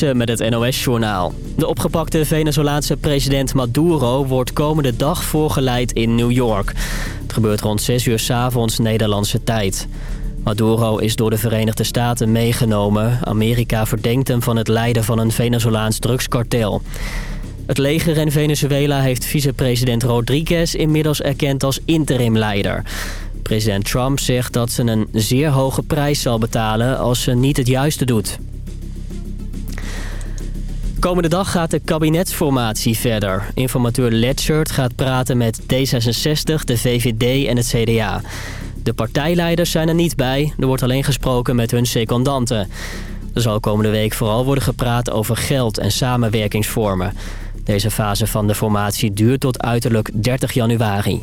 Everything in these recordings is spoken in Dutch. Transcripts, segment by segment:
Met het NOS-journaal. De opgepakte Venezolaanse president Maduro wordt komende dag voorgeleid in New York. Het gebeurt rond 6 uur s avonds Nederlandse tijd. Maduro is door de Verenigde Staten meegenomen. Amerika verdenkt hem van het leiden van een Venezolaans drugskartel. Het leger in Venezuela heeft vicepresident Rodriguez inmiddels erkend als interimleider. President Trump zegt dat ze een zeer hoge prijs zal betalen als ze niet het juiste doet. Komende dag gaat de kabinetsformatie verder. Informateur Letchert gaat praten met D66, de VVD en het CDA. De partijleiders zijn er niet bij. Er wordt alleen gesproken met hun secondanten. Er zal komende week vooral worden gepraat over geld en samenwerkingsvormen. Deze fase van de formatie duurt tot uiterlijk 30 januari.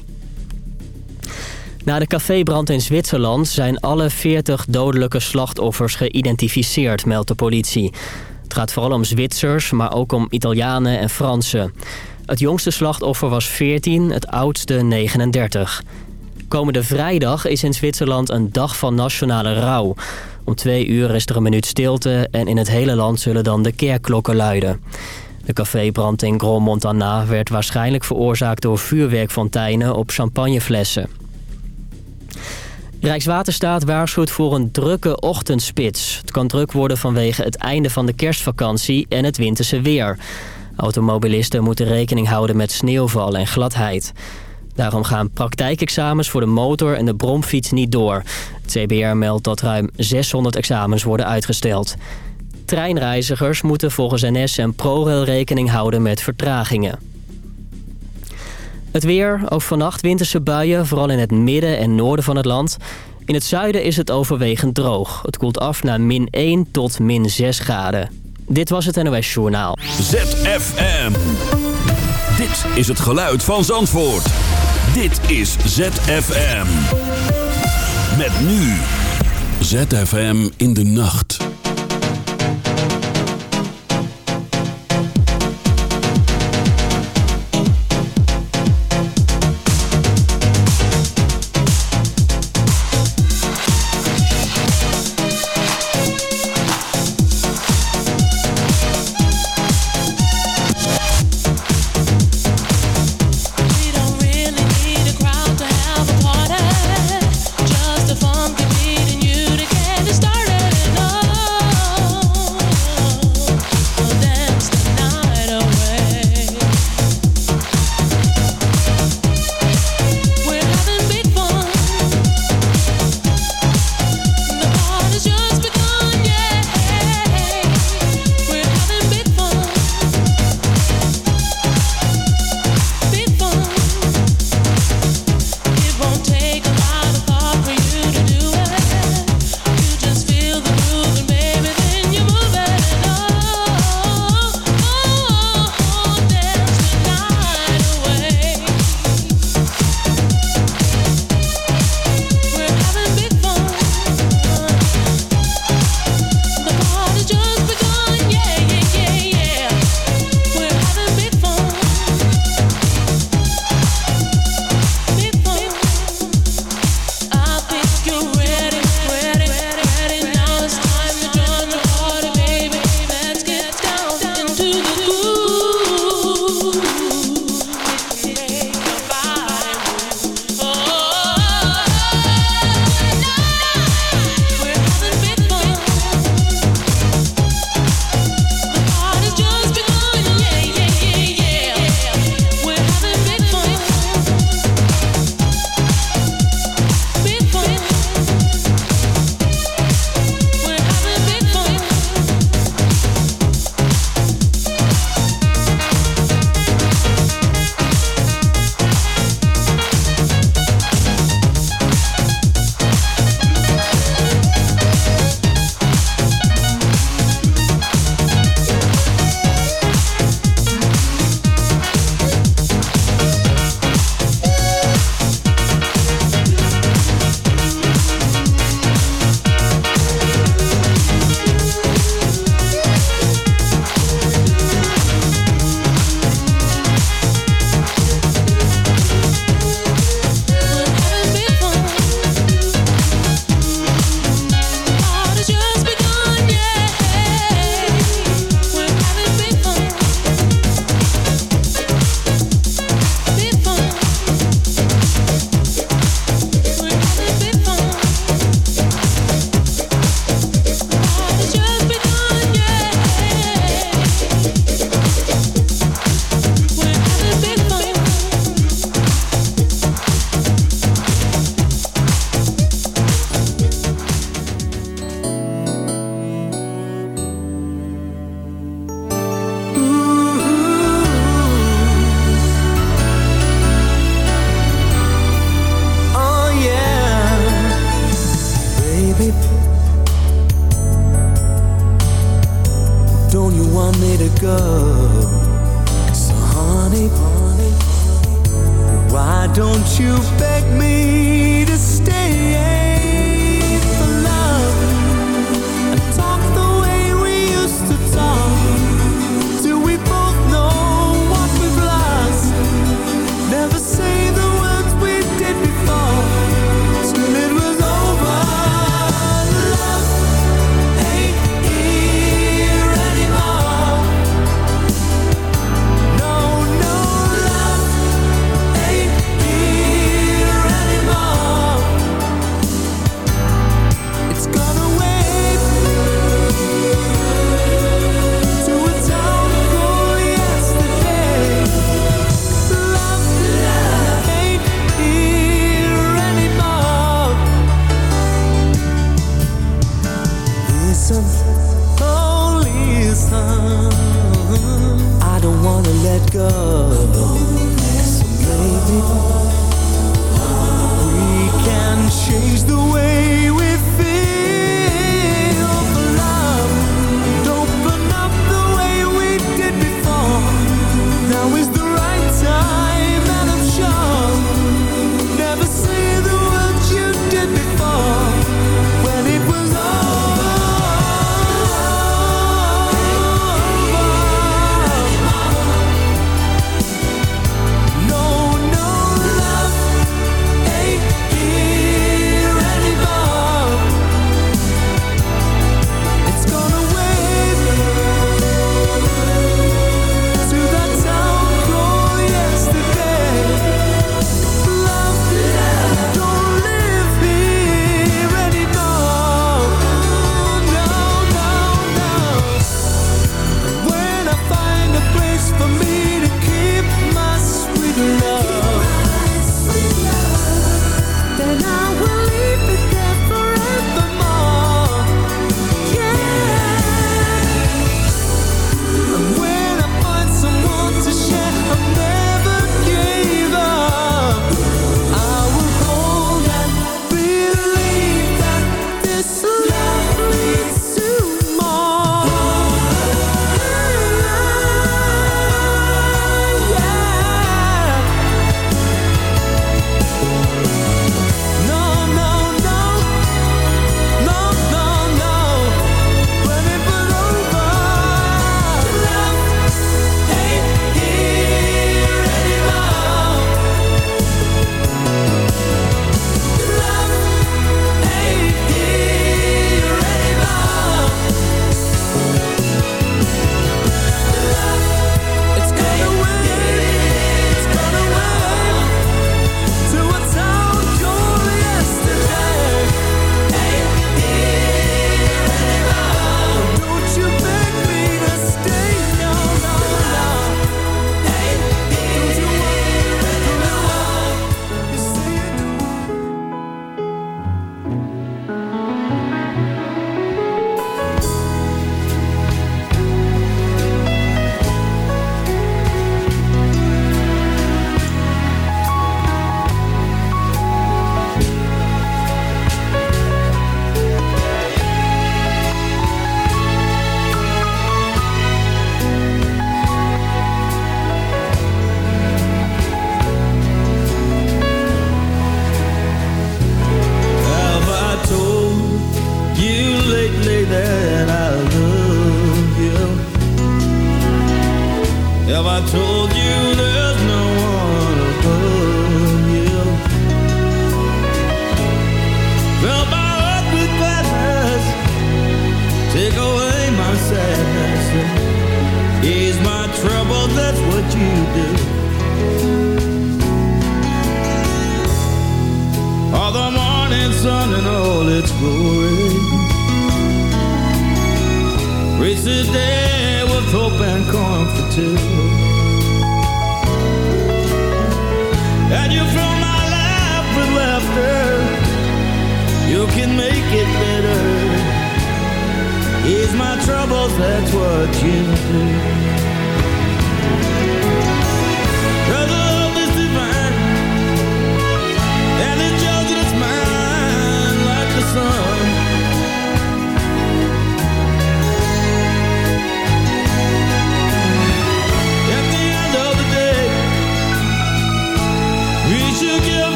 Na de cafébrand in Zwitserland zijn alle 40 dodelijke slachtoffers geïdentificeerd, meldt de politie. Het gaat vooral om Zwitsers, maar ook om Italianen en Fransen. Het jongste slachtoffer was 14, het oudste 39. Komende vrijdag is in Zwitserland een dag van nationale rouw. Om twee uur is er een minuut stilte en in het hele land zullen dan de kerkklokken luiden. De cafébrand in Gros Montana werd waarschijnlijk veroorzaakt door vuurwerkfonteinen op champagneflessen. Rijkswaterstaat waarschuwt voor een drukke ochtendspits. Het kan druk worden vanwege het einde van de kerstvakantie en het winterse weer. Automobilisten moeten rekening houden met sneeuwval en gladheid. Daarom gaan praktijkexamens voor de motor en de bromfiets niet door. Het CBR meldt dat ruim 600 examens worden uitgesteld. Treinreizigers moeten volgens NS en ProRail rekening houden met vertragingen. Het weer, ook vannacht winterse buien, vooral in het midden en noorden van het land. In het zuiden is het overwegend droog. Het koelt af naar min 1 tot min 6 graden. Dit was het NOS Journaal. ZFM. Dit is het geluid van Zandvoort. Dit is ZFM. Met nu. ZFM in de nacht. up. So honey, why don't you beg me?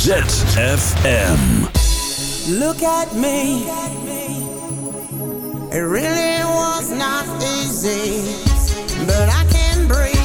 ZFM. Look at me. It really was not easy, but I can breathe.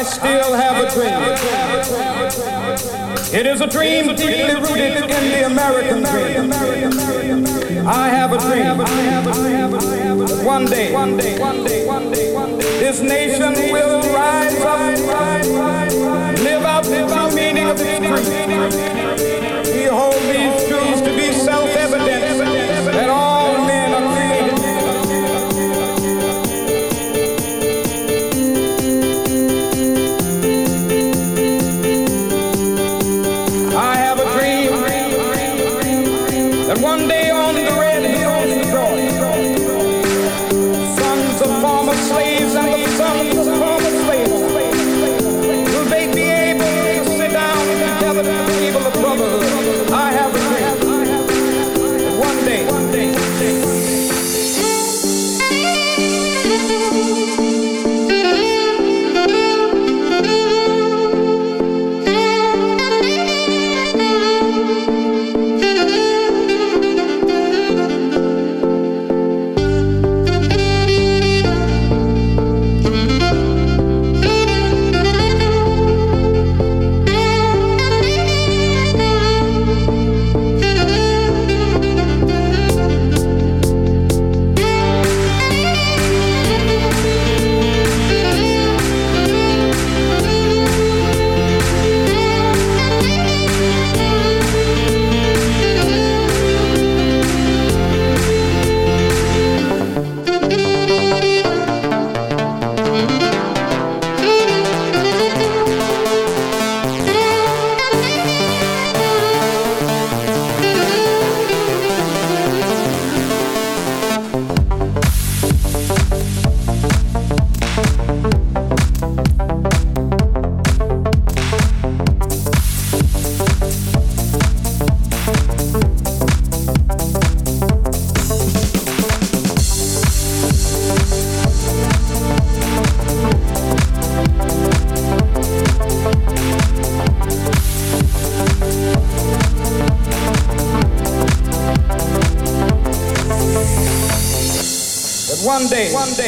I still have a dream. It is a dream deeply rooted in the American dream. I have a dream. One day, one day, one day, one day, one day, this nation will rise up, live out the meaning of its creed. Behold these truths to be self-evident.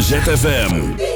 ZFM.